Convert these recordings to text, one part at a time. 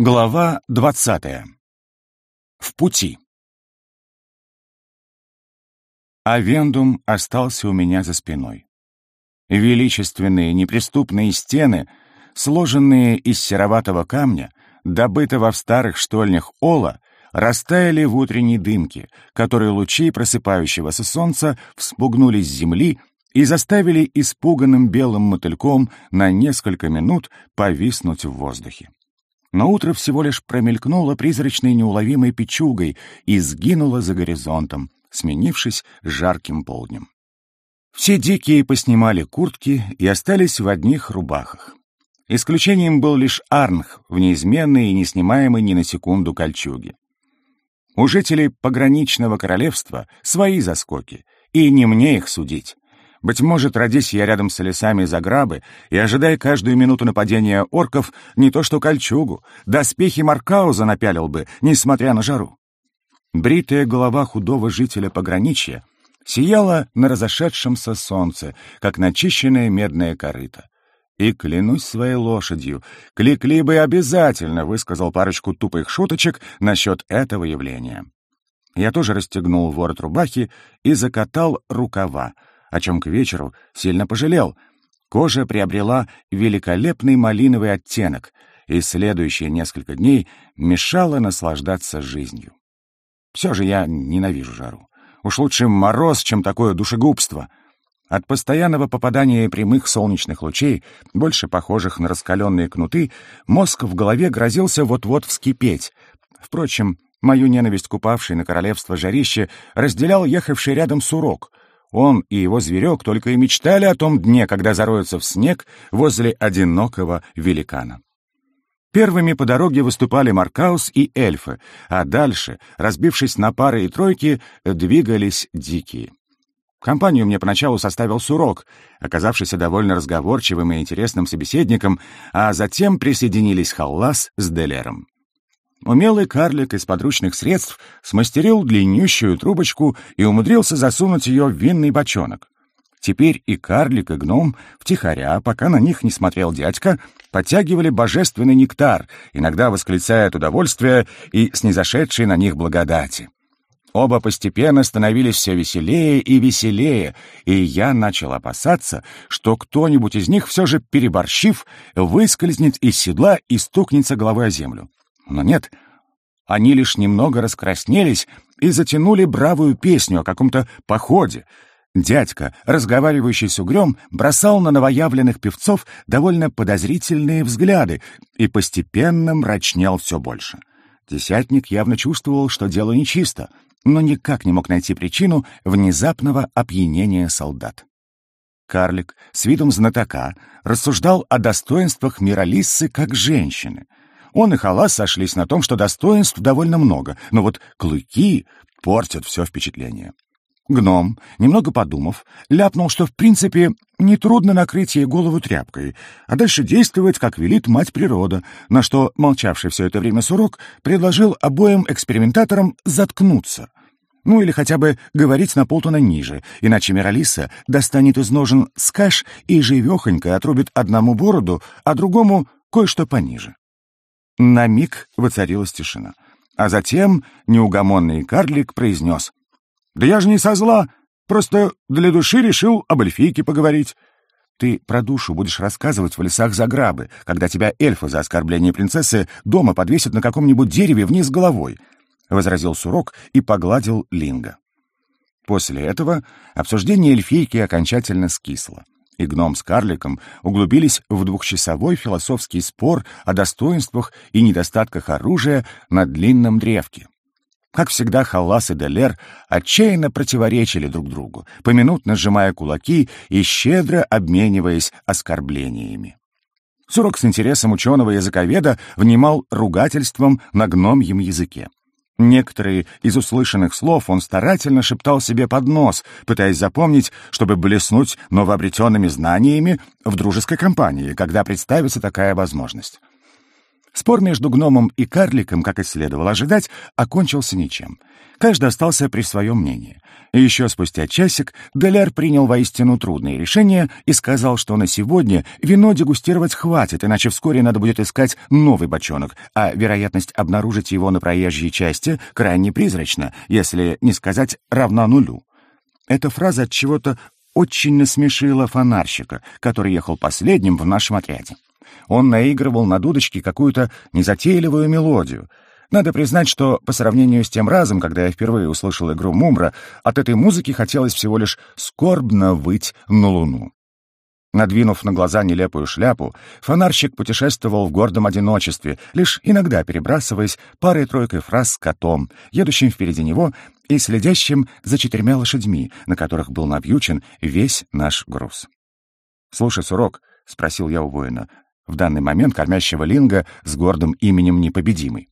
Глава двадцатая. В пути. Авендум остался у меня за спиной. Величественные неприступные стены, сложенные из сероватого камня, добытого в старых штольнях ола, растаяли в утренней дымке, которые лучи просыпающегося солнца вспугнули с земли и заставили испуганным белым мотыльком на несколько минут повиснуть в воздухе. Но утро всего лишь промелькнуло призрачной неуловимой печугой и сгинуло за горизонтом, сменившись жарким полднем. Все дикие поснимали куртки и остались в одних рубахах. Исключением был лишь Арнх в неизменной и неснимаемой ни на секунду кольчуге. У жителей пограничного королевства свои заскоки, и не мне их судить. Быть может, родись я рядом с лесами Заграбы и ожидая каждую минуту нападения орков, не то что кольчугу, доспехи Маркауза напялил бы, несмотря на жару. Бритая голова худого жителя пограничья сияла на разошедшемся солнце, как начищенная медная корыта. И, клянусь своей лошадью, Кликли бы обязательно высказал парочку тупых шуточек насчет этого явления. Я тоже расстегнул ворот рубахи и закатал рукава, о чем к вечеру сильно пожалел. Кожа приобрела великолепный малиновый оттенок, и следующие несколько дней мешала наслаждаться жизнью. Все же я ненавижу жару. Уж лучше мороз, чем такое душегубство. От постоянного попадания прямых солнечных лучей, больше похожих на раскаленные кнуты, мозг в голове грозился вот-вот вскипеть. Впрочем, мою ненависть купавшей на королевство жарище разделял ехавший рядом сурок — он и его зверек только и мечтали о том дне, когда зароются в снег возле одинокого великана. Первыми по дороге выступали Маркаус и эльфы, а дальше, разбившись на пары и тройки, двигались дикие. Компанию мне поначалу составил Сурок, оказавшийся довольно разговорчивым и интересным собеседником, а затем присоединились Халлас с Делером. Умелый карлик из подручных средств смастерил длиннющую трубочку и умудрился засунуть ее в винный бочонок. Теперь и карлик, и гном, втихаря, пока на них не смотрел дядька, подтягивали божественный нектар, иногда восклицая от удовольствия и снизошедшей на них благодати. Оба постепенно становились все веселее и веселее, и я начал опасаться, что кто-нибудь из них все же, переборщив, выскользнет из седла и стукнется головой о землю. Но нет, они лишь немного раскраснелись и затянули бравую песню о каком-то походе. Дядька, разговаривающий с угрём, бросал на новоявленных певцов довольно подозрительные взгляды и постепенно мрачнел все больше. Десятник явно чувствовал, что дело нечисто, но никак не мог найти причину внезапного опьянения солдат. Карлик с видом знатока рассуждал о достоинствах Миралиссы как женщины — он и Халас сошлись на том, что достоинств довольно много, но вот клыки портят все впечатление. Гном, немного подумав, ляпнул, что в принципе нетрудно накрыть ей голову тряпкой, а дальше действовать, как велит мать природа, на что молчавший все это время Сурок предложил обоим экспериментаторам заткнуться. Ну или хотя бы говорить на полтона ниже, иначе Миралиса достанет из ножен скаш и живехонько отрубит одному бороду, а другому кое-что пониже. На миг воцарилась тишина. А затем неугомонный карлик произнес. «Да я же не со зла, просто для души решил об эльфийке поговорить». «Ты про душу будешь рассказывать в лесах Заграбы, когда тебя эльфы за оскорбление принцессы дома подвесят на каком-нибудь дереве вниз головой», — возразил Сурок и погладил Линга. После этого обсуждение эльфийки окончательно скисло и гном с карликом углубились в двухчасовой философский спор о достоинствах и недостатках оружия на длинном древке. Как всегда, Халлас и Делер отчаянно противоречили друг другу, поминутно сжимая кулаки и щедро обмениваясь оскорблениями. Сурок с интересом ученого-языковеда внимал ругательством на гномьем языке. Некоторые из услышанных слов он старательно шептал себе под нос, пытаясь запомнить, чтобы блеснуть новообретенными знаниями в дружеской компании, когда представится такая возможность. Спор между гномом и карликом, как и следовало ожидать, окончился ничем. Каждый остался при своем мнении. И еще спустя часик Деляр принял воистину трудное решение и сказал, что на сегодня вино дегустировать хватит, иначе вскоре надо будет искать новый бочонок, а вероятность обнаружить его на проезжей части крайне призрачна, если не сказать равна нулю. Эта фраза от чего-то очень насмешила фонарщика, который ехал последним в нашем отряде. Он наигрывал на дудочке какую-то незатейливую мелодию. Надо признать, что по сравнению с тем разом, когда я впервые услышал игру Мумра, от этой музыки хотелось всего лишь скорбно выть на луну. Надвинув на глаза нелепую шляпу, фонарщик путешествовал в гордом одиночестве, лишь иногда перебрасываясь парой-тройкой фраз с котом, едущим впереди него и следящим за четырьмя лошадьми, на которых был навьючен весь наш груз. «Слушай, Сурок», — спросил я у воина, в данный момент кормящего линга с гордым именем Непобедимый.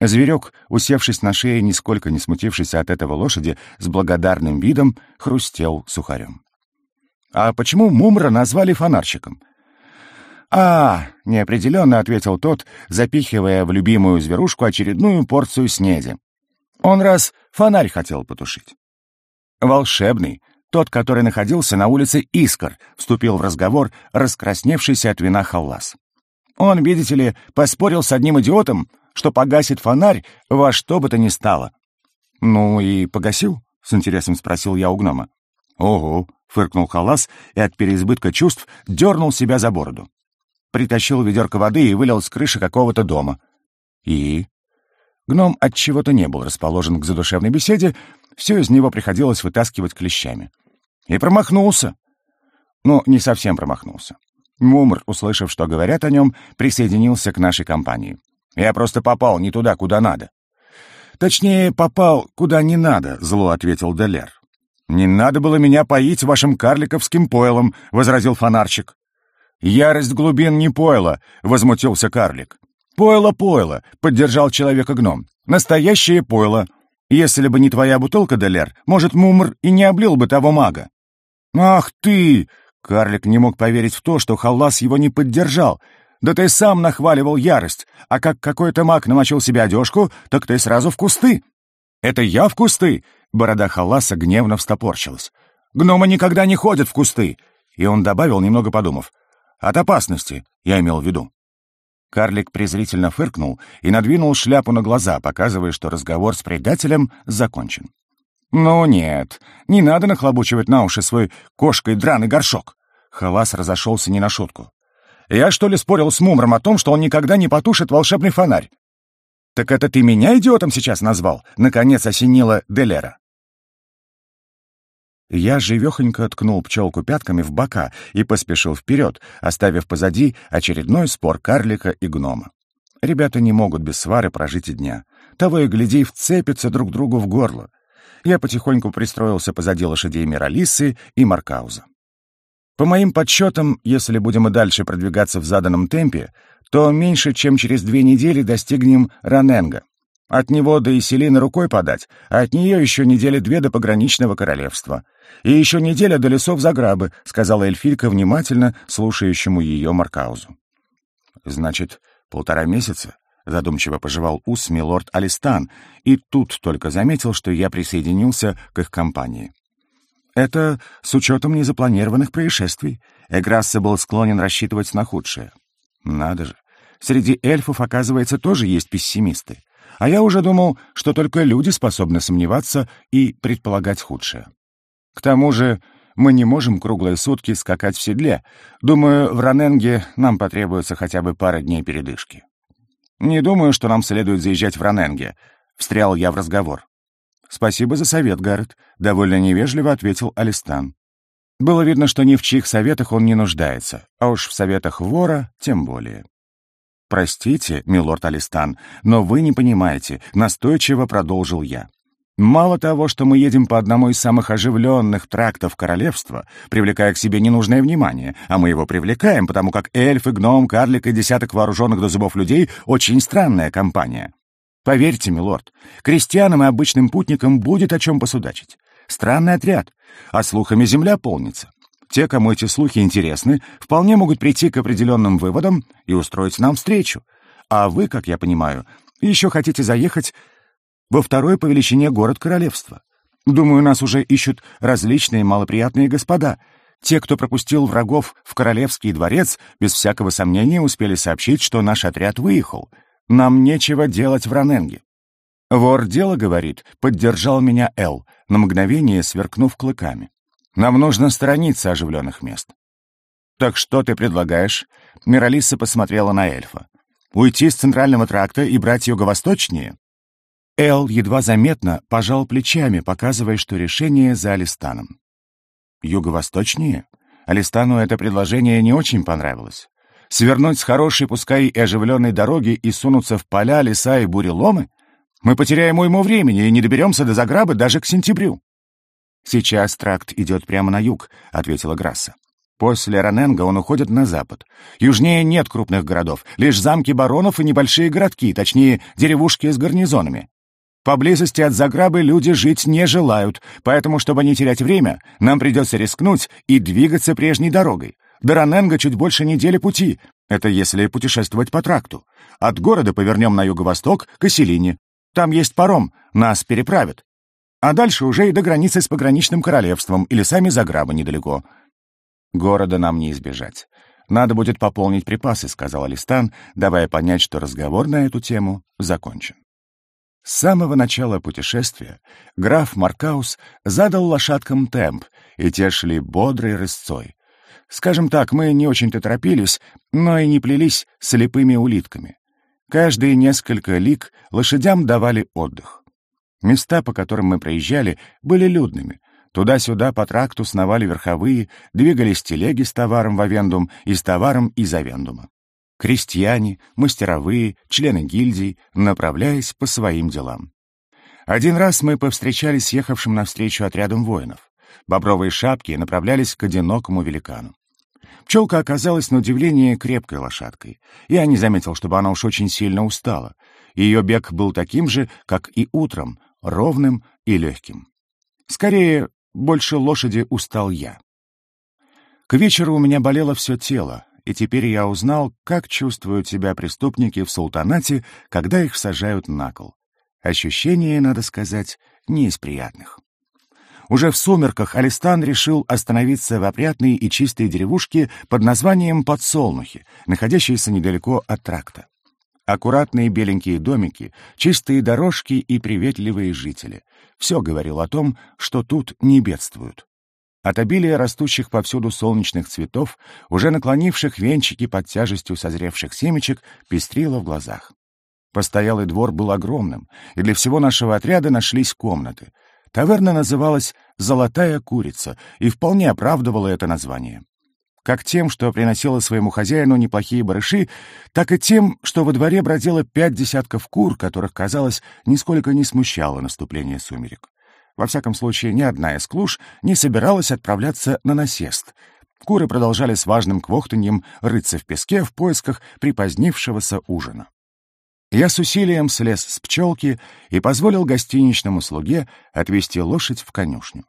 Зверек, усевшись на шее, нисколько не смутившись от этого лошади, с благодарным видом хрустел сухарем. «А почему Мумра назвали фонарщиком?» «А, — неопределенно ответил тот, запихивая в любимую зверушку очередную порцию снеди. Он раз фонарь хотел потушить. Волшебный, тот, который находился на улице Искр, вступил в разговор раскрасневшийся от вина Халлас. Он, видите ли, поспорил с одним идиотом, что погасит фонарь во что бы то ни стало. «Ну и погасил?» — с интересом спросил я у гнома. «Ого!» — фыркнул Халлас и от переизбытка чувств дернул себя за бороду. Притащил ведерко воды и вылил с крыши какого-то дома. «И?» Гном от чего то не был расположен к задушевной беседе, все из него приходилось вытаскивать клещами. И промахнулся. Ну, не совсем промахнулся. Мумр, услышав, что говорят о нем, присоединился к нашей компании. Я просто попал не туда, куда надо. Точнее, попал куда не надо, зло ответил Делер. «Не надо было меня поить вашим карликовским пойлом», — возразил фонарчик. «Ярость глубин не пойло», — возмутился карлик. «Пойло-пойло», — поддержал человека гном. «Настоящее пойло. Если бы не твоя бутылка, Делер, может, Мумр и не облил бы того мага». «Ах ты!» — карлик не мог поверить в то, что Халлас его не поддержал. «Да ты сам нахваливал ярость, а как какой-то маг намочил себе одежку, так ты сразу в кусты». «Это я в кусты?» — борода Халласа гневно встопорчилась. «Гномы никогда не ходят в кусты!» И он добавил, немного подумав. «От опасности, я имел в виду». Карлик презрительно фыркнул и надвинул шляпу на глаза, показывая, что разговор с предателем закончен. «Ну нет, не надо нахлобучивать на уши свой кошкой драный горшок!» Халас разошелся не на шутку. «Я что ли спорил с Мумром о том, что он никогда не потушит волшебный фонарь?» «Так это ты меня идиотом сейчас назвал?» — наконец осенила Делера. Я живехонько ткнул пчелку пятками в бока и поспешил вперед, оставив позади очередной спор карлика и гнома. Ребята не могут без свары прожить и дня. Того и гляди, вцепятся друг другу в горло. Я потихоньку пристроился позади лошадей Миралисы и Маркауза. По моим подсчетам, если будем и дальше продвигаться в заданном темпе, то меньше чем через две недели достигнем Раненга. От него до Иселины рукой подать, а от нее еще недели две до пограничного королевства. И еще неделя до лесов Заграбы, сказала эльфилька внимательно слушающему ее Маркаузу. Значит, полтора месяца? Задумчиво пожевал ус милорд Алистан, и тут только заметил, что я присоединился к их компании. Это с учетом незапланированных происшествий. Эграсса был склонен рассчитывать на худшее. Надо же, среди эльфов, оказывается, тоже есть пессимисты. А я уже думал, что только люди способны сомневаться и предполагать худшее. К тому же мы не можем круглые сутки скакать в седле. Думаю, в Раненге нам потребуется хотя бы пара дней передышки. Не думаю, что нам следует заезжать в Раненге. Встрял я в разговор. «Спасибо за совет, Гаррет», — довольно невежливо ответил Алистан. Было видно, что ни в чьих советах он не нуждается, а уж в советах вора тем более. «Простите, милорд Алистан, но вы не понимаете», — настойчиво продолжил я. «Мало того, что мы едем по одному из самых оживленных трактов королевства, привлекая к себе ненужное внимание, а мы его привлекаем, потому как эльфы, гном, карлик и десяток вооруженных до зубов людей — очень странная компания. Поверьте, милорд, крестьянам и обычным путникам будет о чем посудачить. Странный отряд, а слухами земля полнится. Те, кому эти слухи интересны, вполне могут прийти к определенным выводам и устроить нам встречу. а вы, как я понимаю, еще хотите заехать во второй по величине город королевства. Думаю, нас уже ищут различные малоприятные господа. Те, кто пропустил врагов в королевский дворец, без всякого сомнения успели сообщить, что наш отряд выехал. Нам нечего делать в Раненге. Вор дело, говорит, поддержал меня Эл, на мгновение сверкнув клыками. Нам нужно сторониться оживленных мест. «Так что ты предлагаешь?» Миралиса посмотрела на эльфа. «Уйти с центрального тракта и брать юго-восточнее?» Эл едва заметно пожал плечами, показывая, что решение за Алистаном. «Юго-восточнее?» Алистану это предложение не очень понравилось. Свернуть с хорошей, пускай и оживленной дороги и сунуться в поля, леса и буреломы? Мы потеряем уйму времени и не доберемся до Заграбы даже к сентябрю. «Сейчас тракт идет прямо на юг», — ответила Грасса. После Раненга он уходит на запад. Южнее нет крупных городов, лишь замки баронов и небольшие городки, точнее, деревушки с гарнизонами. Поблизости от Заграбы люди жить не желают, поэтому, чтобы не терять время, нам придется рискнуть и двигаться прежней дорогой. До Раненга чуть больше недели пути, это если путешествовать по тракту. От города повернем на юго-восток, к Оселине. Там есть паром, нас переправят. А дальше уже и до границы с пограничным королевством или сами Заграбы недалеко. Города нам не избежать. Надо будет пополнить припасы, сказал Алистан, давая понять, что разговор на эту тему закончен. С самого начала путешествия граф Маркаус задал лошадкам темп, и те шли бодрой рысцой. Скажем так, мы не очень-то торопились, но и не плелись слепыми улитками. Каждые несколько лиг лошадям давали отдых. Места, по которым мы проезжали, были людными, Туда-сюда по тракту сновали верховые, двигались телеги с товаром в Авендум и с товаром из Авендума. Крестьяне, мастеровые, члены гильдий, направляясь по своим делам. Один раз мы повстречались с ехавшим навстречу отрядом воинов. Бобровые шапки направлялись к одинокому великану. Пчелка оказалась на удивление крепкой лошадкой. Я не заметил, чтобы она уж очень сильно устала. Ее бег был таким же, как и утром, ровным и легким. Скорее, больше лошади устал я. К вечеру у меня болело все тело, и теперь я узнал, как чувствуют себя преступники в султанате, когда их сажают на кол. Ощущение, надо сказать, не из приятных. Уже в сумерках Алистан решил остановиться в опрятной и чистой деревушке под названием Подсолнухи, находящейся недалеко от тракта. Аккуратные беленькие домики, чистые дорожки и приветливые жители. Все говорил о том, что тут не бедствуют. От обилия растущих повсюду солнечных цветов, уже наклонивших венчики под тяжестью созревших семечек, пестрило в глазах. Постоялый двор был огромным, и для всего нашего отряда нашлись комнаты. Таверна называлась «Золотая курица» и вполне оправдывала это название как тем, что приносила своему хозяину неплохие барыши, так и тем, что во дворе бродило пять десятков кур, которых, казалось, нисколько не смущало наступление сумерек. Во всяком случае, ни одна из клуш не собиралась отправляться на насест. Куры продолжали с важным квохтаньем рыться в песке в поисках припозднившегося ужина. Я с усилием слез с пчелки и позволил гостиничному слуге отвезти лошадь в конюшню.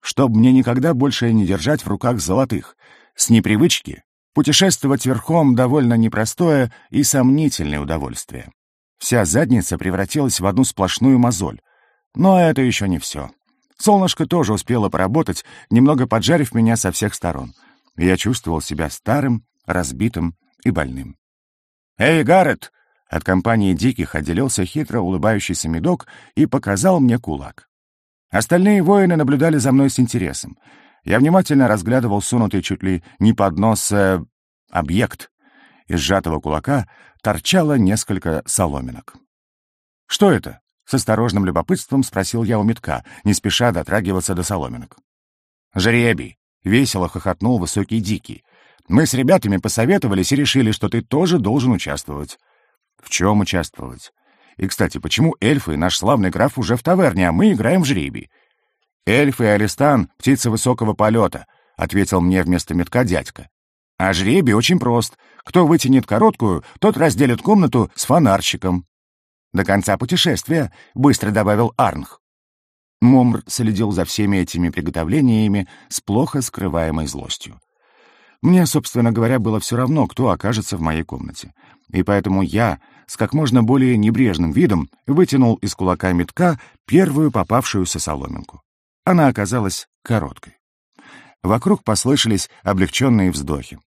Чтоб мне никогда больше не держать в руках золотых — с непривычки путешествовать верхом довольно непростое и сомнительное удовольствие. Вся задница превратилась в одну сплошную мозоль. Но это еще не все. Солнышко тоже успело поработать, немного поджарив меня со всех сторон. Я чувствовал себя старым, разбитым и больным. «Эй, Гаррет!» От компании диких отделился хитро улыбающийся медок и показал мне кулак. Остальные воины наблюдали за мной с интересом. Я внимательно разглядывал сунутый чуть ли не под нос э, объект. Из сжатого кулака торчало несколько соломинок. «Что это?» — с осторожным любопытством спросил я у метка, не спеша дотрагиваться до соломинок. «Жребий!» — весело хохотнул высокий дикий. «Мы с ребятами посоветовались и решили, что ты тоже должен участвовать». «В чем участвовать?» «И, кстати, почему эльфы и наш славный граф уже в таверне, а мы играем в жребий?» «Эльф и Алистан — птицы высокого полета», — ответил мне вместо метка дядька. «А жребий очень прост. Кто вытянет короткую, тот разделит комнату с фонарщиком». «До конца путешествия», — быстро добавил Арнх. Момр следил за всеми этими приготовлениями с плохо скрываемой злостью. Мне, собственно говоря, было все равно, кто окажется в моей комнате. И поэтому я с как можно более небрежным видом вытянул из кулака метка первую попавшуюся соломинку. Она оказалась короткой. Вокруг послышались облегченные вздохи.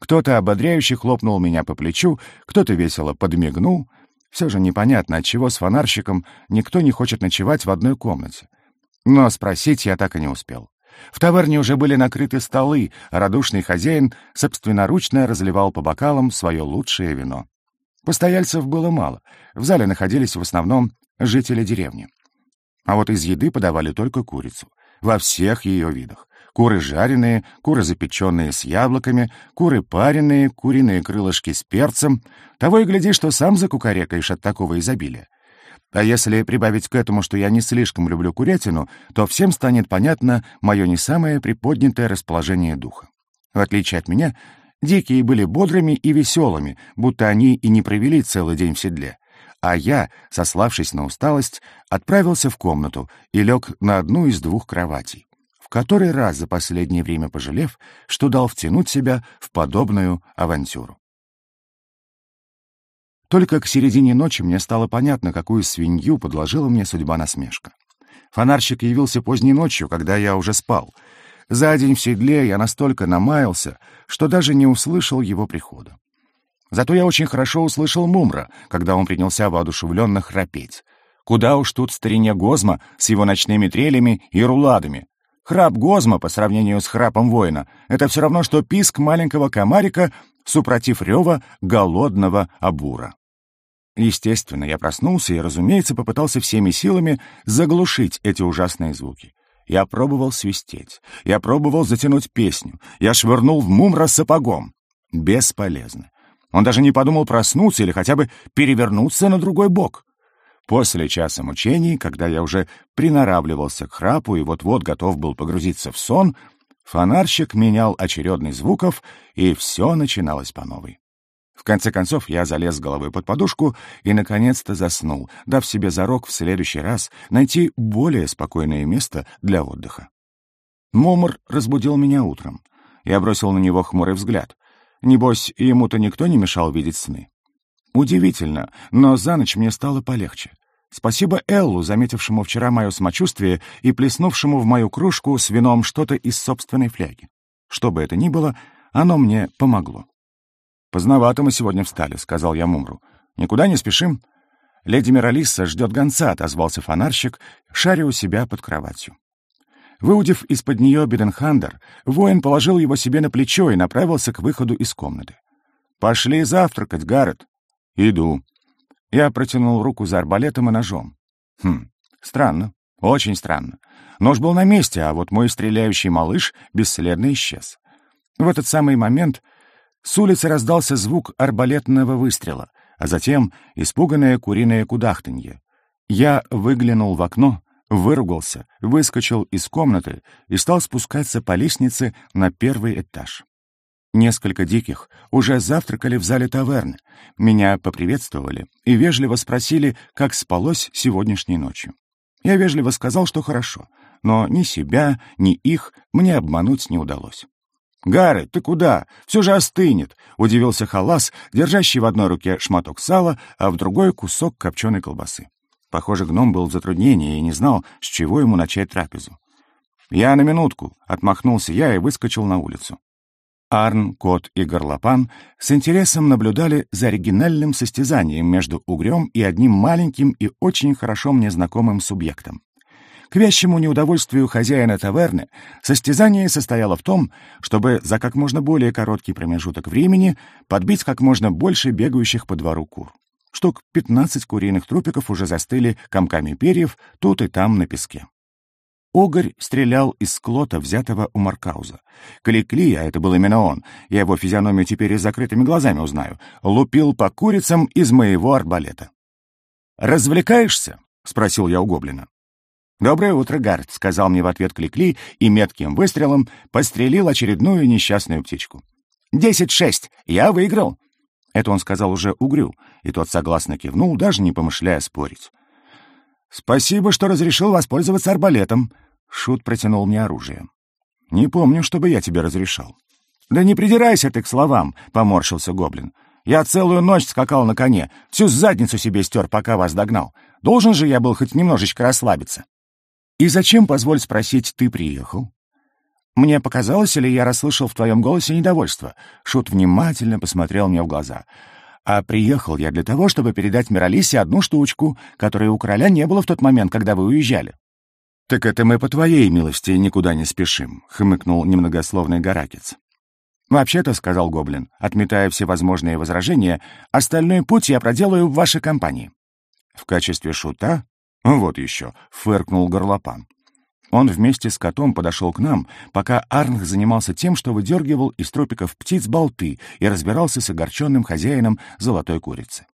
Кто-то ободряюще хлопнул меня по плечу, кто-то весело подмигнул. Все же непонятно, отчего с фонарщиком никто не хочет ночевать в одной комнате. Но спросить я так и не успел. В таверне уже были накрыты столы, а радушный хозяин собственноручно разливал по бокалам свое лучшее вино. Постояльцев было мало, в зале находились в основном жители деревни. А вот из еды подавали только курицу, во всех ее видах. Куры жареные, куры запеченные с яблоками, куры пареные, куриные крылышки с перцем. Того и гляди, что сам закукарекаешь от такого изобилия. А если прибавить к этому, что я не слишком люблю курятину, то всем станет понятно мое не самое приподнятое расположение духа. В отличие от меня, дикие были бодрыми и веселыми, будто они и не провели целый день в седле. А я, сославшись на усталость, отправился в комнату и лег на одну из двух кроватей, в который раз за последнее время пожалев, что дал втянуть себя в подобную авантюру. Только к середине ночи мне стало понятно, какую свинью подложила мне судьба насмешка. Фонарщик явился поздней ночью, когда я уже спал. За день в седле я настолько намаялся, что даже не услышал его прихода. Зато я очень хорошо услышал Мумра, когда он принялся воодушевленно храпеть. Куда уж тут старине Гозма с его ночными трелями и руладами. Храп Гозма по сравнению с храпом воина — это все равно, что писк маленького комарика супротив рева голодного абура. Естественно, я проснулся и, разумеется, попытался всеми силами заглушить эти ужасные звуки. Я пробовал свистеть, я пробовал затянуть песню, я швырнул в мумра сапогом. Бесполезно. Он даже не подумал проснуться или хотя бы перевернуться на другой бок. После часа мучений, когда я уже приноравливался к храпу и вот-вот готов был погрузиться в сон, Фонарщик менял очередность звуков, и все начиналось по новой. В конце концов, я залез головой под подушку и, наконец-то, заснул, дав себе зарок в следующий раз найти более спокойное место для отдыха. Момор разбудил меня утром. Я бросил на него хмурый взгляд. Небось, ему-то никто не мешал видеть сны. Удивительно, но за ночь мне стало полегче. Спасибо Эллу, заметившему вчера мое самочувствие и плеснувшему в мою кружку с вином что-то из собственной фляги. Что бы это ни было, оно мне помогло. «Поздновато мы сегодня встали», — сказал я Мумру. «Никуда не спешим?» «Леди Миралисса ждет гонца», — отозвался фонарщик, шаря у себя под кроватью. Выудив из-под нее Биденхандер, воин положил его себе на плечо и направился к выходу из комнаты. «Пошли завтракать, Гаррет». «Иду», я протянул руку за арбалетом и ножом. Хм, странно, очень странно. Нож был на месте, а вот мой стреляющий малыш бесследно исчез. В этот самый момент с улицы раздался звук арбалетного выстрела, а затем испуганное куриное кудахтанье. Я выглянул в окно, выругался, выскочил из комнаты и стал спускаться по лестнице на первый этаж. Несколько диких уже завтракали в зале таверны, меня поприветствовали и вежливо спросили, как спалось сегодняшней ночью. Я вежливо сказал, что хорошо, но ни себя, ни их мне обмануть не удалось. «Гарри, ты куда? Все же остынет!» — удивился Халас, держащий в одной руке шматок сала, а в другой — кусок копченой колбасы. Похоже, гном был в затруднении и не знал, с чего ему начать трапезу. «Я на минутку», — отмахнулся я и выскочил на улицу. Арн, Кот и Горлопан с интересом наблюдали за оригинальным состязанием между угрём и одним маленьким и очень хорошо мне знакомым субъектом. К вящему неудовольствию хозяина таверны состязание состояло в том, чтобы за как можно более короткий промежуток времени подбить как можно больше бегающих по двору кур. Штук 15 куриных трупиков уже застыли комками перьев тут и там на песке. Огарь стрелял из склота, взятого у Маркауза. Кликли, а это был именно он, я его физиономию теперь и с закрытыми глазами узнаю, лупил по курицам из моего арбалета. «Развлекаешься?» — спросил я у гоблина. «Доброе утро, Гард», — сказал мне в ответ Кликли и метким выстрелом пострелил очередную несчастную птичку. «Десять шесть! Я выиграл!» Это он сказал уже Угрю, и тот согласно кивнул, даже не помышляя спорить. «Спасибо, что разрешил воспользоваться арбалетом», Шут протянул мне оружие. «Не помню, чтобы я тебе разрешал». «Да не придирайся ты к словам», — поморщился гоблин. «Я целую ночь скакал на коне, всю задницу себе стер, пока вас догнал. Должен же я был хоть немножечко расслабиться». «И зачем, позволь спросить, ты приехал?» «Мне показалось, или я расслышал в твоем голосе недовольство?» Шут внимательно посмотрел мне в глаза. «А приехал я для того, чтобы передать Миралисе одну штучку, которой у короля не было в тот момент, когда вы уезжали». «Так это мы по твоей милости никуда не спешим», — хмыкнул немногословный Гаракец. «Вообще-то», — сказал Гоблин, отметая все возможные возражения, «остальной путь я проделаю в вашей компании». «В качестве шута?» «Вот еще», — фыркнул Горлопан. Он вместе с котом подошел к нам, пока Арнх занимался тем, что выдергивал из тропиков птиц болты и разбирался с огорченным хозяином золотой курицы.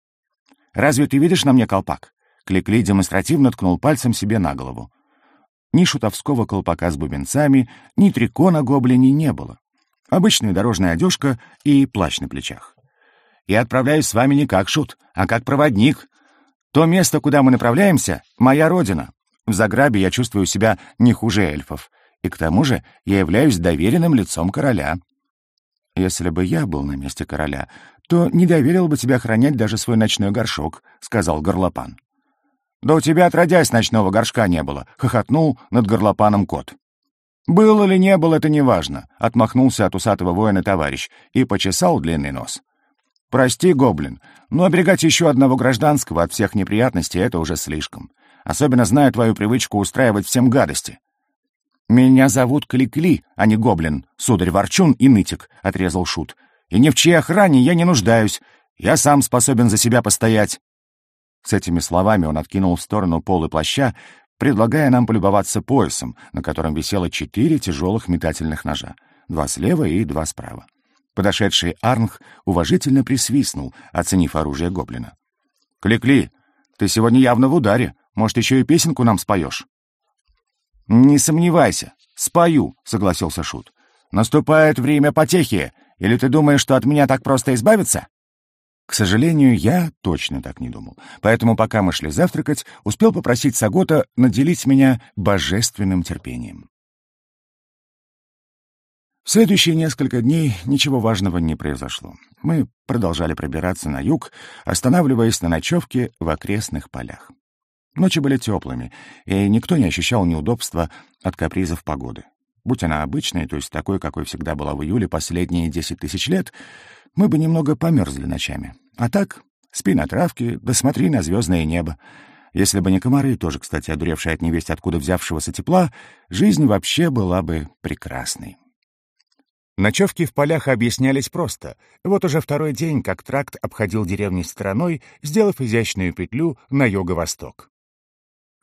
«Разве ты видишь на мне колпак?» Кликли демонстративно ткнул пальцем себе на голову. Ни шутовского колпака с бубенцами, ни трико на гоблине не было. Обычная дорожная одежка и плащ на плечах. «Я отправляюсь с вами не как шут, а как проводник. То место, куда мы направляемся, — моя родина. В Заграбе я чувствую себя не хуже эльфов. И к тому же я являюсь доверенным лицом короля. Если бы я был на месте короля, то не доверил бы тебе охранять даже свой ночной горшок», — сказал горлопан. «Да у тебя отродясь ночного горшка не было», — хохотнул над горлопаном кот. «Было ли не было, это неважно», — отмахнулся от усатого воина товарищ и почесал длинный нос. «Прости, гоблин, но оберегать еще одного гражданского от всех неприятностей — это уже слишком. Особенно зная твою привычку устраивать всем гадости». «Меня зовут Кликли, а не гоблин, сударь Ворчун и Нытик», — отрезал Шут. «И ни в чьей охране я не нуждаюсь. Я сам способен за себя постоять». С этими словами он откинул в сторону полы плаща, предлагая нам полюбоваться поясом, на котором висело четыре тяжелых метательных ножа, два слева и два справа. Подошедший Арнх уважительно присвистнул, оценив оружие гоблина. «Кликли, ты сегодня явно в ударе. Может, еще и песенку нам споешь?» «Не сомневайся, спою», — согласился Шут. «Наступает время потехи. Или ты думаешь, что от меня так просто избавиться?» К сожалению, я точно так не думал. Поэтому, пока мы шли завтракать, успел попросить Сагота наделить меня божественным терпением. В следующие несколько дней ничего важного не произошло. Мы продолжали пробираться на юг, останавливаясь на ночевке в окрестных полях. Ночи были теплыми, и никто не ощущал неудобства от капризов погоды. Будь она обычной, то есть такой, какой всегда была в июле последние десять тысяч лет, мы бы немного померзли ночами. А так, спи на травке, да смотри на звездное небо. Если бы не комары, тоже, кстати, одуревшие от невесть откуда взявшегося тепла, жизнь вообще была бы прекрасной. Ночевки в полях объяснялись просто. Вот уже второй день, как тракт обходил деревни стороной, сделав изящную петлю на юго-восток.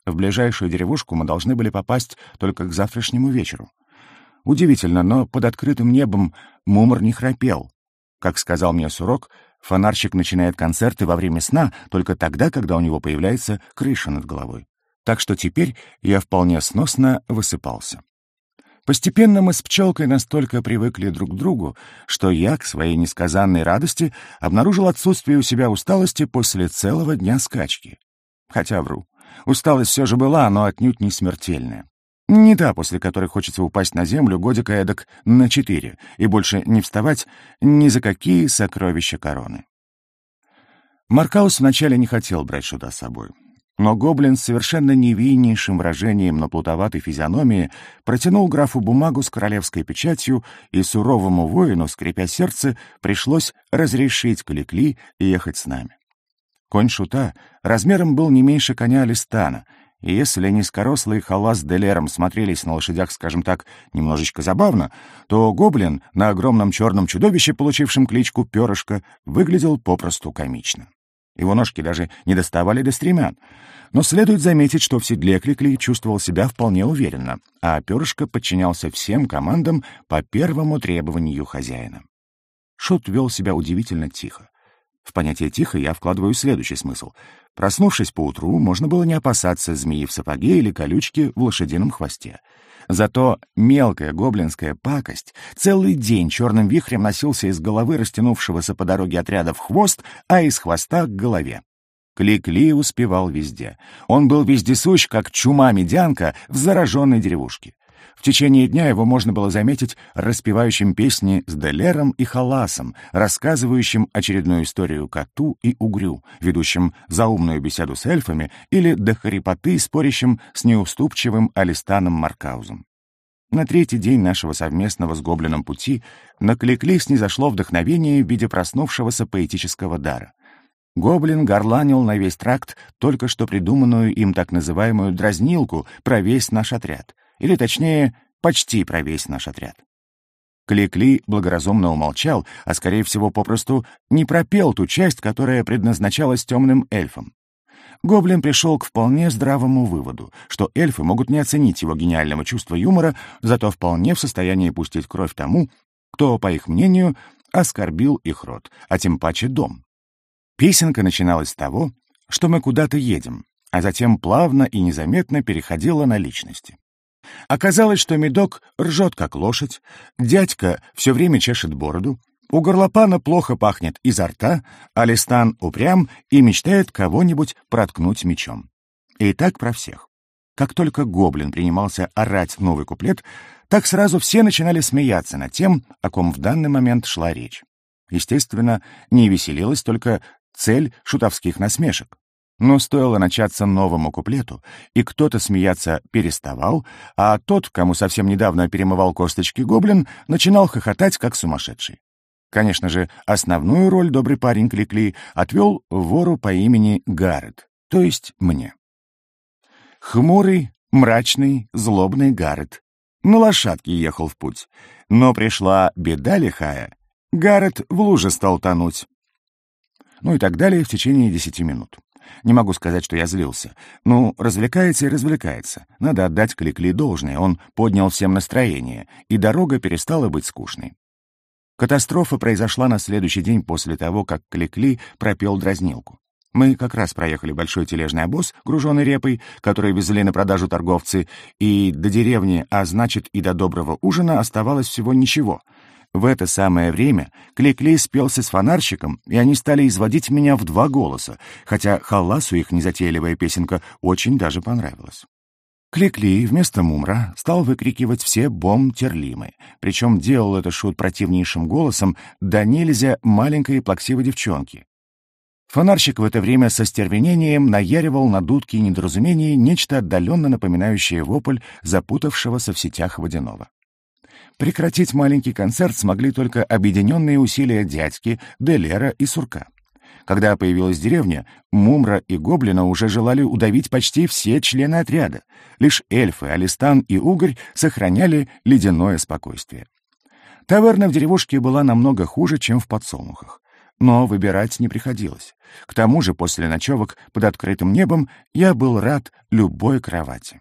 В ближайшую деревушку мы должны были попасть только к завтрашнему вечеру. Удивительно, но под открытым небом мумор не храпел. Как сказал мне Сурок, Фонарщик начинает концерты во время сна только тогда, когда у него появляется крыша над головой. Так что теперь я вполне сносно высыпался. Постепенно мы с пчелкой настолько привыкли друг к другу, что я, к своей несказанной радости, обнаружил отсутствие у себя усталости после целого дня скачки. Хотя вру. Усталость все же была, но отнюдь не смертельная. Не та, после которой хочется упасть на землю годика эдак на четыре и больше не вставать ни за какие сокровища короны. Маркаус вначале не хотел брать Шуда с собой. Но гоблин с совершенно невиннейшим выражением на плутоватой физиономии протянул графу бумагу с королевской печатью, и суровому воину, скрипя сердце, пришлось разрешить Каликли ехать с нами. Конь Шута размером был не меньше коня Алистана — и если низкорослый халас с Делером смотрелись на лошадях, скажем так, немножечко забавно, то гоблин на огромном черном чудовище, получившем кличку Перышко, выглядел попросту комично. Его ножки даже не доставали до стремян. Но следует заметить, что в седле Кликли чувствовал себя вполне уверенно, а Перышко подчинялся всем командам по первому требованию хозяина. Шут вел себя удивительно тихо. В понятие «тихо» я вкладываю следующий смысл. Проснувшись поутру, можно было не опасаться змеи в сапоге или колючки в лошадином хвосте. Зато мелкая гоблинская пакость целый день черным вихрем носился из головы растянувшегося по дороге отряда в хвост, а из хвоста к голове. Кликли успевал везде. Он был вездесущ, как чума-медянка в зараженной деревушке. В течение дня его можно было заметить распевающим песни с Делером и Халасом, рассказывающим очередную историю коту и угрю, ведущим заумную беседу с эльфами или до хрипоты спорящим с неуступчивым Алистаном Маркаузом. На третий день нашего совместного с Гоблином пути на Кликли снизошло вдохновение в виде проснувшегося поэтического дара. Гоблин горланил на весь тракт только что придуманную им так называемую дразнилку про весь наш отряд, или точнее, почти про весь наш отряд. Кликли благоразумно умолчал, а, скорее всего, попросту не пропел ту часть, которая предназначалась темным эльфам. Гоблин пришел к вполне здравому выводу, что эльфы могут не оценить его гениального чувства юмора, зато вполне в состоянии пустить кровь тому, кто, по их мнению, оскорбил их род, а тем паче дом. Песенка начиналась с того, что мы куда-то едем, а затем плавно и незаметно переходила на личности. Оказалось, что медок ржет, как лошадь, дядька все время чешет бороду, у горлопана плохо пахнет изо рта, а Листан упрям и мечтает кого-нибудь проткнуть мечом. И так про всех. Как только гоблин принимался орать новый куплет, так сразу все начинали смеяться над тем, о ком в данный момент шла речь. Естественно, не веселилась только цель шутовских насмешек. Но стоило начаться новому куплету, и кто-то смеяться переставал, а тот, кому совсем недавно перемывал косточки гоблин, начинал хохотать, как сумасшедший. Конечно же, основную роль добрый парень Кликли отвел вору по имени Гаррет, то есть мне. Хмурый, мрачный, злобный Гаррет. На лошадке ехал в путь. Но пришла беда лихая. Гаррет в луже стал тонуть. Ну и так далее в течение десяти минут. Не могу сказать, что я злился. Ну, развлекается и развлекается. Надо отдать Кликли должное, он поднял всем настроение, и дорога перестала быть скучной. Катастрофа произошла на следующий день после того, как Кликли пропел дразнилку. Мы как раз проехали большой тележный обоз, груженный репой, который везли на продажу торговцы, и до деревни, а значит и до доброго ужина оставалось всего ничего. В это самое время Кликли спелся с фонарщиком, и они стали изводить меня в два голоса, хотя Халласу их незатейливая песенка очень даже понравилась. Кликли вместо мумра стал выкрикивать все бом-терлимы, причем делал это шут противнейшим голосом, да нельзя маленькой плаксивой девчонки. Фонарщик в это время со стервенением наяривал на дудке недоразумений нечто отдаленно напоминающее вопль запутавшегося в сетях водяного. Прекратить маленький концерт смогли только объединенные усилия дядьки, Делера и Сурка. Когда появилась деревня, Мумра и Гоблина уже желали удавить почти все члены отряда. Лишь эльфы, Алистан и Угорь сохраняли ледяное спокойствие. Таверна в деревушке была намного хуже, чем в подсолнухах. Но выбирать не приходилось. К тому же после ночевок под открытым небом я был рад любой кровати.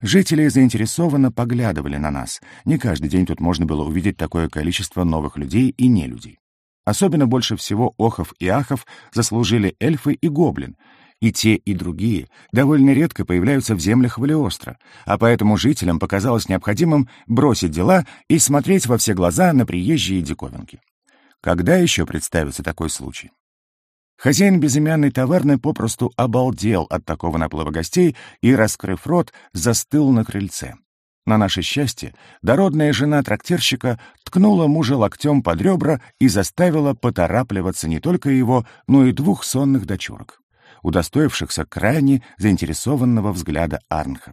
Жители заинтересованно поглядывали на нас. Не каждый день тут можно было увидеть такое количество новых людей и нелюдей. Особенно больше всего охов и ахов заслужили эльфы и гоблин. И те, и другие довольно редко появляются в землях Валиостро, а поэтому жителям показалось необходимым бросить дела и смотреть во все глаза на приезжие диковинки. Когда еще представится такой случай? Хозяин безымянной таверны попросту обалдел от такого наплыва гостей и, раскрыв рот, застыл на крыльце. На наше счастье, дородная жена трактирщика ткнула мужа локтем под ребра и заставила поторапливаться не только его, но и двух сонных дочурок, удостоившихся крайне заинтересованного взгляда Арнха.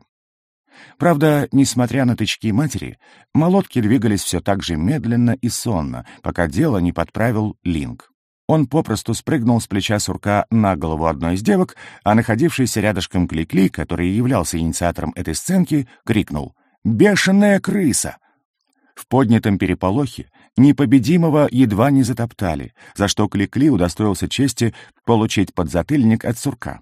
Правда, несмотря на тычки матери, молотки двигались все так же медленно и сонно, пока дело не подправил Линк. Он попросту спрыгнул с плеча сурка на голову одной из девок, а находившийся рядышком Кликли, который являлся инициатором этой сценки, крикнул — Бешеная крыса!» В поднятом переполохе непобедимого едва не затоптали, за что Кликли удостоился чести получить подзатыльник от сурка.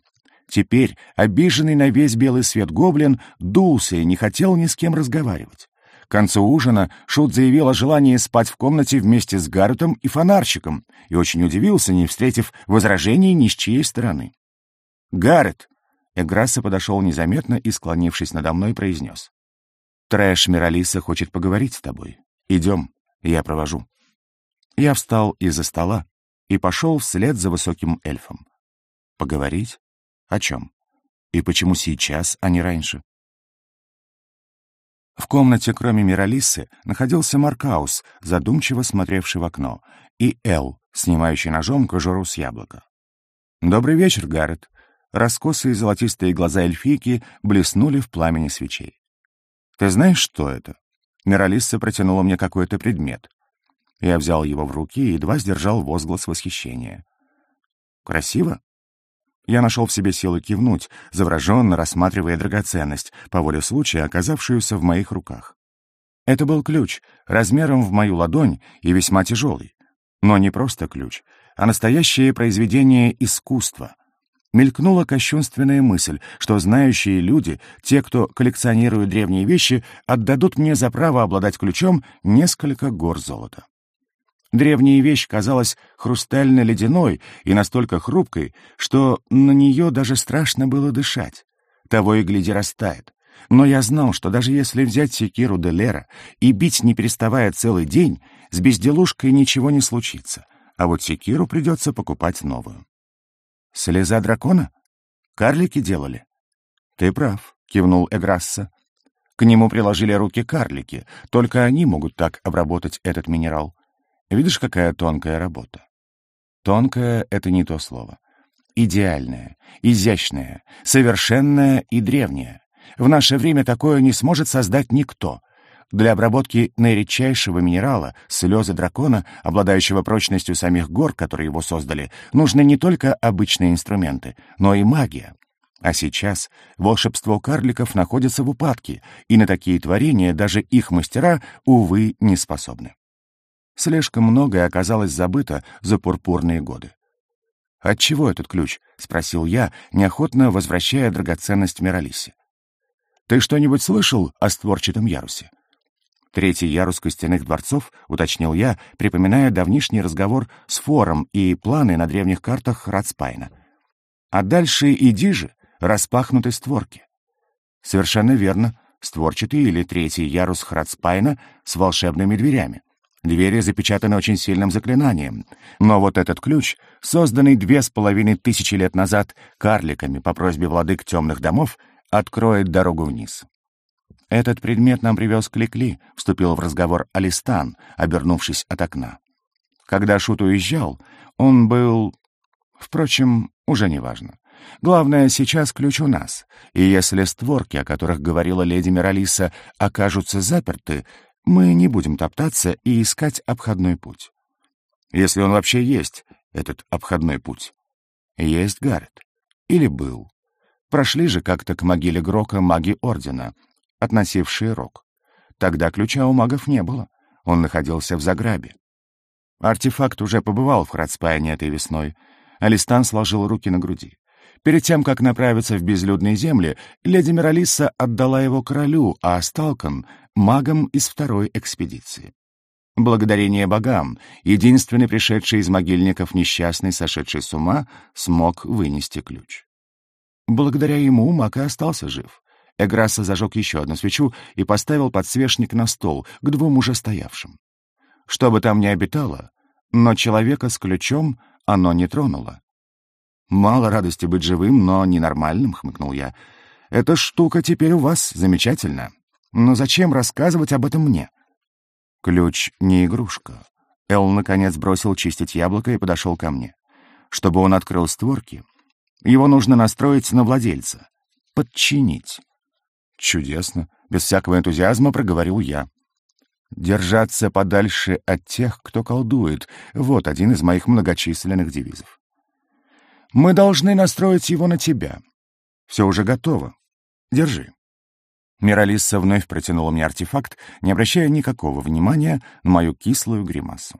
Теперь, обиженный на весь белый свет гоблин, дулся и не хотел ни с кем разговаривать. Концу ужина Шут заявил о желании спать в комнате вместе с Гарретом и фонарщиком и очень удивился, не встретив возражений ни с чьей стороны. «Гаррет!» Эграсса подошел незаметно и, склонившись надо мной, произнес. Трэш Миралиса хочет поговорить с тобой. Идем, я провожу». Я встал из-за стола и пошел вслед за высоким эльфом. Поговорить? О чем? И почему сейчас, а не раньше? В комнате, кроме Миралисы, находился Маркаус, задумчиво смотревший в окно, и Эл, снимающий ножом кожуру с яблока. «Добрый вечер, Гаррет». Раскосые золотистые глаза эльфийки блеснули в пламени свечей. «Ты знаешь, что это?» Миралисса протянула мне какой-то предмет. Я взял его в руки и едва сдержал возглас восхищения. «Красиво?» Я нашел в себе силы кивнуть, завороженно рассматривая драгоценность, по воле случая оказавшуюся в моих руках. Это был ключ, размером в мою ладонь и весьма тяжелый. Но не просто ключ, а настоящее произведение искусства. Мелькнула кощунственная мысль, что знающие люди, те, кто коллекционирует древние вещи, отдадут мне за право обладать ключом несколько гор золота. Древняя вещь казалась хрустально-ледяной и настолько хрупкой, что на нее даже страшно было дышать. Того и гляди растает. Но я знал, что даже если взять секиру Делера и бить не переставая целый день, с безделушкой ничего не случится, а вот секиру придется покупать новую. «Слеза дракона? Карлики делали?» «Ты прав», — кивнул Эграсса. «К нему приложили руки карлики, только они могут так обработать этот минерал. Видишь, какая тонкая работа? Тонкая — это не то слово. Идеальная, изящная, совершенная и древняя. В наше время такое не сможет создать никто. Для обработки наиредчайшего минерала, слезы дракона, обладающего прочностью самих гор, которые его создали, нужны не только обычные инструменты, но и магия. А сейчас волшебство карликов находится в упадке, и на такие творения даже их мастера, увы, не способны. Слишком многое оказалось забыто за пурпурные годы. «Отчего этот ключ?» — спросил я, неохотно возвращая драгоценность Миралисе. «Ты что-нибудь слышал о створчатом ярусе?» Третий ярус костяных дворцов, уточнил я, припоминая давнишний разговор с Фором и планы на древних картах Радспайна. А дальше иди же, распахнуты створки. Совершенно верно, створчатый или третий ярус Храдспайна с волшебными дверями. Двери запечатаны очень сильным заклинанием. Но вот этот ключ, созданный две с половиной тысячи лет назад карликами по просьбе владык темных домов, откроет дорогу вниз. «Этот предмет нам привез Кликли», — вступил в разговор Алистан, обернувшись от окна. Когда Шут уезжал, он был... Впрочем, уже не важно. Главное, сейчас ключ у нас, и если створки, о которых говорила леди Миралиса, окажутся заперты, мы не будем топтаться и искать обходной путь. Если он вообще есть, этот обходной путь. Есть Гаррет. Или был. Прошли же как-то к могиле Грока маги Ордена, относившие Рок. Тогда ключа у магов не было. Он находился в Заграбе. Артефакт уже побывал в Храдспайне этой весной. Алистан сложил руки на груди. Перед тем, как направиться в безлюдные земли, леди Миралиса отдала его королю, а Сталкан — магам из второй экспедиции. Благодарение богам, единственный пришедший из могильников несчастный, сошедший с ума, смог вынести ключ. Благодаря ему маг и остался жив. Эграсса зажег еще одну свечу и поставил подсвечник на стол к двум уже стоявшим. Что бы там ни обитало, но человека с ключом оно не тронуло. «Мало радости быть живым, но ненормальным», — хмыкнул я. «Эта штука теперь у вас замечательно. Но зачем рассказывать об этом мне?» «Ключ не игрушка». Эл, наконец, бросил чистить яблоко и подошел ко мне. Чтобы он открыл створки, его нужно настроить на владельца. Подчинить. «Чудесно», — без всякого энтузиазма проговорил я. «Держаться подальше от тех, кто колдует» — вот один из моих многочисленных девизов. Мы должны настроить его на тебя. Все уже готово. Держи». Миралисса вновь протянула мне артефакт, не обращая никакого внимания на мою кислую гримасу.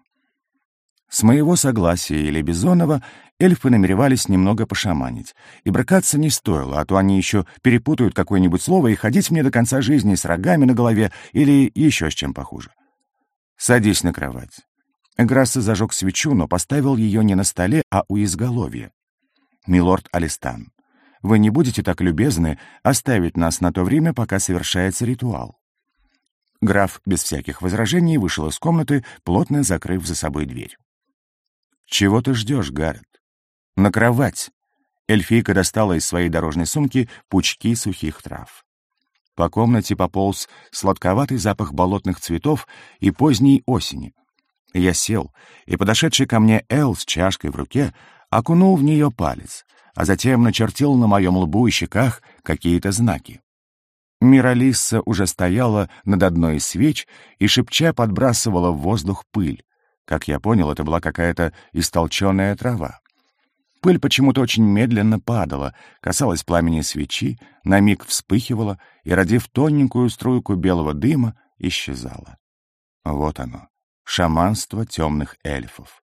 С моего согласия или Бизонова эльфы намеревались немного пошаманить, и бракаться не стоило, а то они еще перепутают какое-нибудь слово и ходить мне до конца жизни с рогами на голове или еще с чем похуже. «Садись на кровать». Грасса зажег свечу, но поставил ее не на столе, а у изголовья милорд Алистан, вы не будете так любезны оставить нас на то время, пока совершается ритуал?» Граф без всяких возражений вышел из комнаты, плотно закрыв за собой дверь. «Чего ты ждешь, Гаррет?» «На кровать!» Эльфийка достала из своей дорожной сумки пучки сухих трав. По комнате пополз сладковатый запах болотных цветов и поздней осени. Я сел, и подошедший ко мне Эл с чашкой в руке окунул в нее палец, а затем начертил на моем лбу и щеках какие-то знаки. Миралисса уже стояла над одной из свеч и, шепча, подбрасывала в воздух пыль. Как я понял, это была какая-то истолченная трава. Пыль почему-то очень медленно падала, касалась пламени свечи, на миг вспыхивала и, родив тоненькую струйку белого дыма, исчезала. Вот оно, шаманство темных эльфов.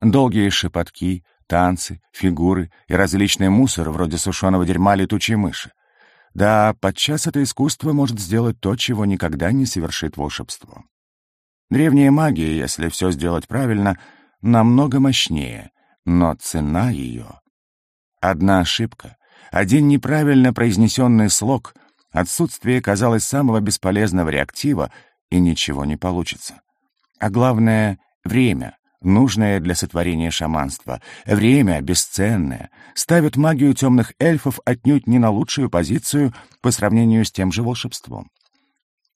Долгие шепотки, танцы, фигуры и различный мусор, вроде сушеного дерьма летучей мыши. Да, подчас это искусство может сделать то, чего никогда не совершит волшебство. Древняя магия, если все сделать правильно, намного мощнее — но цена ее... Одна ошибка, один неправильно произнесенный слог, отсутствие, казалось, самого бесполезного реактива, и ничего не получится. А главное — время, нужное для сотворения шаманства. Время, бесценное, ставит магию темных эльфов отнюдь не на лучшую позицию по сравнению с тем же волшебством.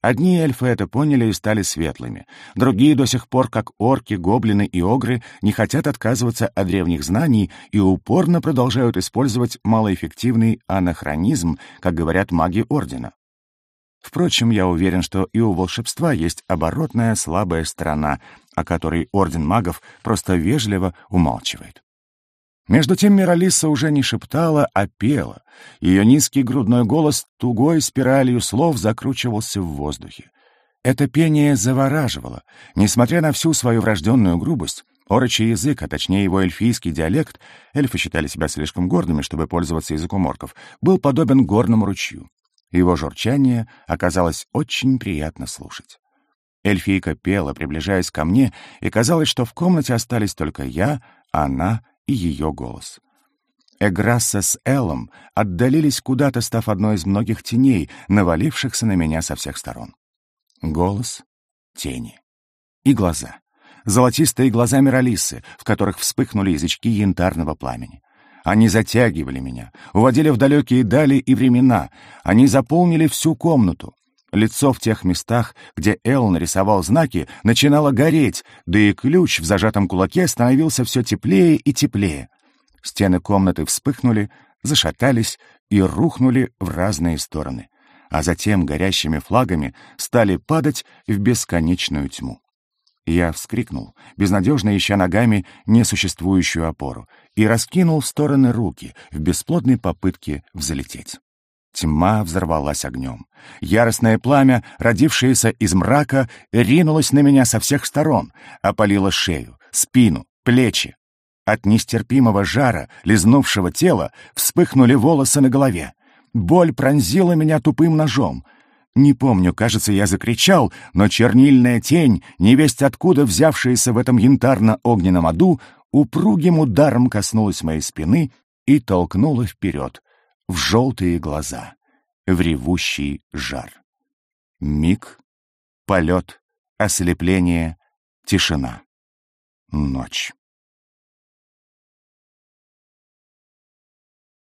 Одни эльфы это поняли и стали светлыми, другие до сих пор, как орки, гоблины и огры, не хотят отказываться от древних знаний и упорно продолжают использовать малоэффективный анахронизм, как говорят маги Ордена. Впрочем, я уверен, что и у волшебства есть оборотная слабая сторона, о которой Орден магов просто вежливо умалчивает. Между тем Миралиса уже не шептала, а пела. Ее низкий грудной голос тугой спиралью слов закручивался в воздухе. Это пение завораживало. Несмотря на всю свою врожденную грубость, орочий язык, а точнее его эльфийский диалект, эльфы считали себя слишком гордыми, чтобы пользоваться языком орков, был подобен горному ручью. Его журчание оказалось очень приятно слушать. Эльфийка пела, приближаясь ко мне, и казалось, что в комнате остались только я, она и ее голос. Эграсса с Эллом отдалились куда-то, став одной из многих теней, навалившихся на меня со всех сторон. Голос, тени и глаза. Золотистые глаза Миралисы, в которых вспыхнули язычки янтарного пламени. Они затягивали меня, уводили в далекие дали и времена. Они заполнили всю комнату. Лицо в тех местах, где Эл нарисовал знаки, начинало гореть, да и ключ в зажатом кулаке становился все теплее и теплее. Стены комнаты вспыхнули, зашатались и рухнули в разные стороны, а затем горящими флагами стали падать в бесконечную тьму. Я вскрикнул, безнадежно ища ногами несуществующую опору, и раскинул в стороны руки в бесплодной попытке взлететь. Тьма взорвалась огнем. Яростное пламя, родившееся из мрака, ринулось на меня со всех сторон, опалило шею, спину, плечи. От нестерпимого жара, лизнувшего тела, вспыхнули волосы на голове. Боль пронзила меня тупым ножом. Не помню, кажется, я закричал, но чернильная тень, невесть откуда взявшаяся в этом янтарно-огненном аду, упругим ударом коснулась моей спины и толкнула вперед, в желтые глаза, в ревущий жар. Миг, полет, ослепление, тишина. Ночь.